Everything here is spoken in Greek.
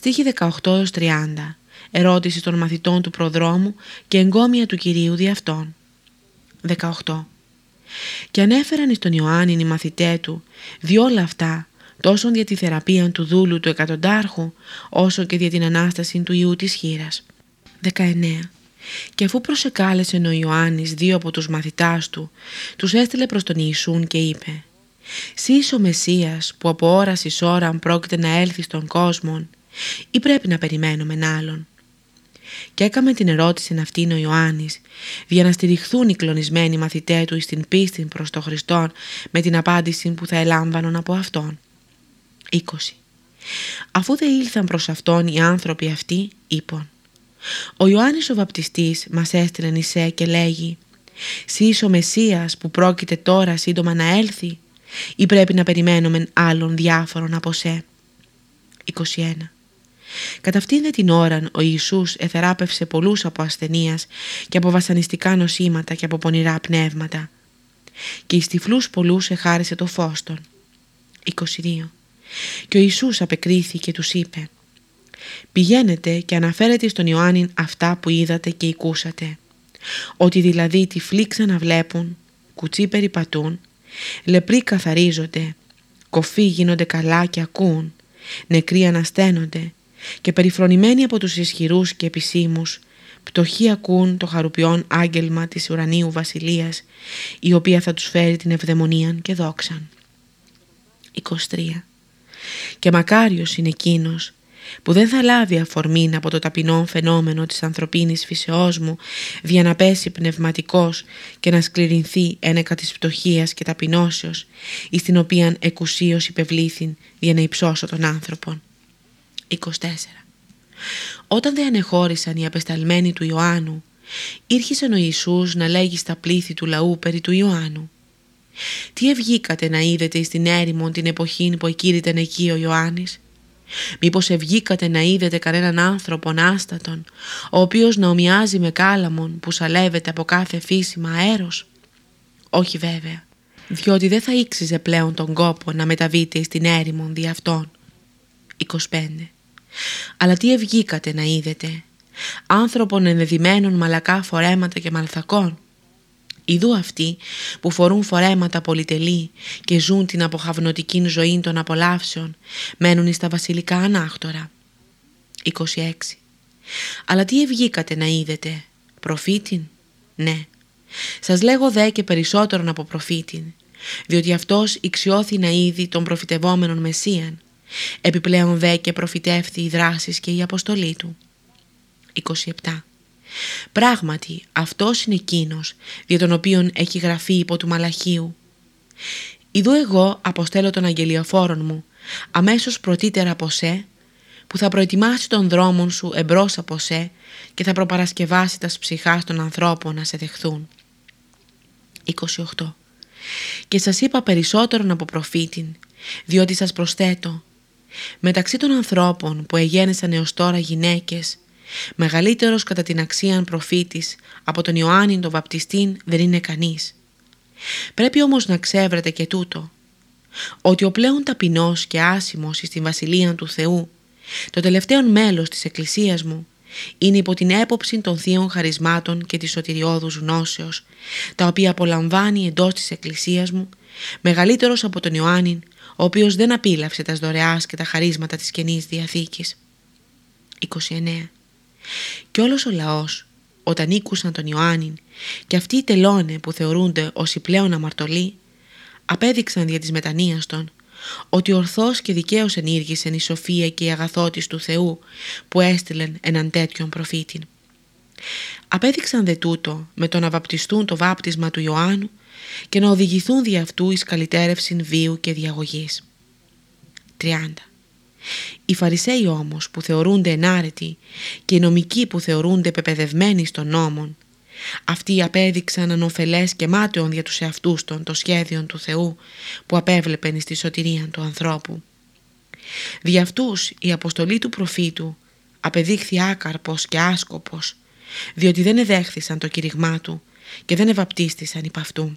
Στίχη 18 30. Ερώτηση των μαθητών του προδρόμου και εγκόμια του Κυρίου δι' αυτών. 18. Και ανέφεραν εις τον Ιωάννη οι μαθητέ του διόλα αυτά τόσο για τη θεραπεία του δούλου του εκατοντάρχου όσο και για την Ανάσταση του Ιού της χείρας. 19. Και αφού προσεκάλεσε ο Ιωάννης δύο από τους μαθητάς του, τους έστειλε προς τον Ιησούν και είπε «Σύ ο Μεσσίας που από ώρας εις ώραν πρόκειται να έλθει στον κόσμο ή πρέπει να περιμένουμε άλλον». Και έκαμε την ερώτηση αυτήν ο Ιωάννης για να στηριχθούν οι κλονισμένοι μαθητές του στην πίστη προς τον Χριστόν με την απάντηση που θα ελάμβανον από Αυτόν. 20. Αφού δεν ήλθαν προς Αυτόν οι άνθρωποι αυτοί, είπαν ο Ιωάννης ο Βαπτιστής μας έστειλε νησέ και λέγει «Σύ ο Μεσσίας που πρόκειται τώρα σύντομα να έλθει ή πρέπει να περιμένουμε άλλων διάφορων από σε». 21. Κατά αυτήν δε την ώρα ο Ιησούς εθεράπευσε πολλούς από ασθενείας και από βασανιστικά νοσήματα και από πονηρά πνεύματα και εις τυφλούς πολλούς εχάρισε το φως των. 22. Και ο Ιησούς απεκρίθηκε και τους είπε Πηγαίνετε και αναφέρετε στον Ιωάννη αυτά που είδατε και ακούσατε. Ότι δηλαδή τυφλοί ξαναβλέπουν, κουτσί περιπατούν, λεπροί καθαρίζονται, κοφοί γίνονται καλά και ακούν, νεκροί ανασταίνονται και περιφρονημένοι από τους ισχυρούς και επισήμους, πτωχοί ακούν το χαρουπιόν άγγελμα της ουρανίου βασιλείας, η οποία θα τους φέρει την ευδαιμονία και δόξαν. 23. Και μακάριος είναι εκείνος που δεν θα λάβει αφορμήν από το ταπεινό φαινόμενο της ανθρωπίνης φυσεώς μου για να πέσει πνευματικός και να σκληρινθεί ένεκα της πτωχίας και ταπεινώσεως εις την οποίαν εκουσίως υπευλήθην για να υψώσω τον άνθρωπον. 24. Όταν δεν ανεχώρησαν οι απεσταλμένοι του Ιωάννου ήρχισε ο Ιησούς να λέγει στα πλήθη του λαού περί του Ιωάννου. Τι ευγήκατε να είδετε στην έρημον την εποχή που εκήρυταν εκεί ο Ιωάννης; Μήπως ευγήκατε να είδετε κανέναν άνθρωπον άστατον, ο οποίος να ομοιάζει με κάλαμον που σαλεύεται από κάθε φύσιμα αέρος; Όχι βέβαια, διότι δεν θα ήξιζε πλέον τον κόπο να μεταβείτε στην έρημον δι' αυτόν. 25. Αλλά τι ευγήκατε να είδετε, άνθρωπον ενδεδειμένων μαλακά φορέματα και μαλθακών, Ιδού αυτοί που φορούν φορέματα πολυτελή και ζουν την αποχαυνοτική ζωή των απολαύσεων μένουν στα βασιλικά ανάκτορα. 26. Αλλά τι ευγήκατε να είδετε, προφήτην, ναι. Σας λέγω δε και περισσότερον από προφήτην, διότι αυτός ηξιώθη να είδη τον προφητευόμενον Μεσσίαν, επιπλέον δε και προφητεύθη οι δράσεις και η αποστολή του. 27. Πράγματι αυτός είναι εκείνος για τον οποίον έχει γραφεί υπό του Μαλαχίου. Ιδού εγώ αποστέλω τον αγγελιοφόρον μου αμέσως πρωτύτερα από σε που θα προετοιμάσει τον δρόμο σου εμπρός από σε και θα προπαρασκευάσει τα ψυχάς των ανθρώπων να σε δεχθούν. 28. Και σας είπα περισσότερον από προφήτην, διότι σας προσθέτω, μεταξύ των ανθρώπων που εγέννησαν έως τώρα γυναίκες Μεγαλύτερος κατά την αξίαν προφήτης από τον Ιωάννη τον Βαπτιστήν δεν είναι κανείς. Πρέπει όμως να ξέβρετε και τούτο, ότι ο πλέον ταπεινός και άσημος στην Βασιλεία του Θεού, το τελευταίο μέλος της Εκκλησίας μου, είναι υπό την έποψη των θείων χαρισμάτων και της σωτηριώδους γνώσεως, τα οποία απολαμβάνει εντός της Εκκλησίας μου, μεγαλύτερος από τον Ιωάννη, ο οποίος δεν απίλαυσε τα δωρεάς και τα χαρίσματα της Καινής Διαθήκης. 29. Και όλος ο λαός, όταν ήκουσαν τον Ιωάννη και αυτοί οι τελώνε που θεωρούνται ως οι πλέον αμαρτωλοί, απέδειξαν δια της μετανοίας των ότι ορθώς και δικαίως ενήργησεν η σοφία και η αγαθότης του Θεού που έστειλεν έναν τέτοιον προφήτη. Απέδειξαν δε τούτο με το να βαπτιστούν το βάπτισμα του Ιωάννου και να οδηγηθούν δι' αυτού εις καλυτέρευσιν βίου και διαγωγής. 30. Οι Φαρισαίοι όμως που θεωρούνται ενάρετοι και οι νομικοί που θεωρούνται πεπαιδευμένοι στον νόμον, αυτοί απέδειξαν ανοφελές και μάταιον για τους εαυτούς των το σχέδιο του Θεού που απέβλεπεν στη σωτηρία του ανθρώπου. Δι' αυτούς η αποστολή του προφήτου απεδείχθη άκαρπος και άσκοπος, διότι δεν εδέχθησαν το κηρυγμά του και δεν ευαπτίστησαν υπ' αυτού.